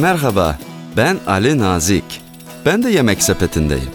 Merhaba, ben Ali Nazik. Ben de yemek sepetindeyim.